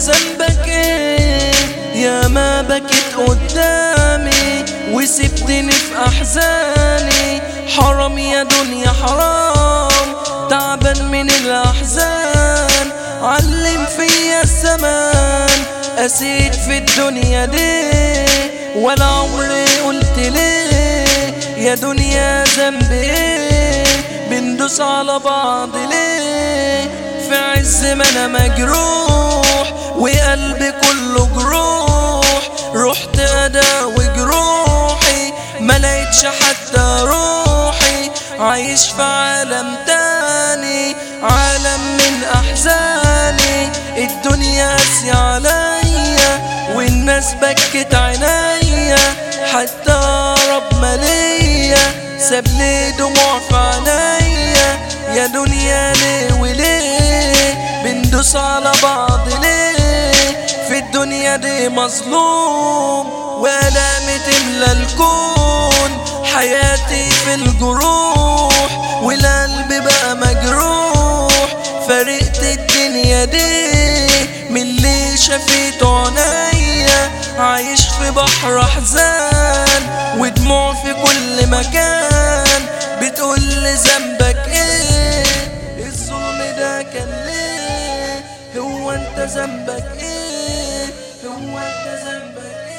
ذنبك إيه؟ يا ما بكيت قدامي وسبتني في أحزاني. حرام يا دنيا حرام تعبان من الأحزان. علم فيا الزمان قسيت في الدنيا دي ولا عمري قلت ليه؟ يا دنيا ذنبي إيه؟ بندوس على بعض ليه؟ في عز ما أنا مجروح وقلبي كله جروح. رحت اداوي جروحي ما لقيتش حتى روحي. عايش في عالم تاني عالم من أحزاني. الدنيا قاسية عليا والناس بكت عينيا. حتى رب ماليا ساب لي دموع في عينيا. يا دنيا ليه بندوس على بعض ليه في الدنيا دي مظلوم وألامي تملى الكون حياتي في الجروح والقلب بقى مجروح. فرقت الدنيا دي من اللي شافته عينيا عايش في بحر أحزان ودموع في كل مكان. بتقول لي ذنبك إيه هو انت ذنبك إيه هو انت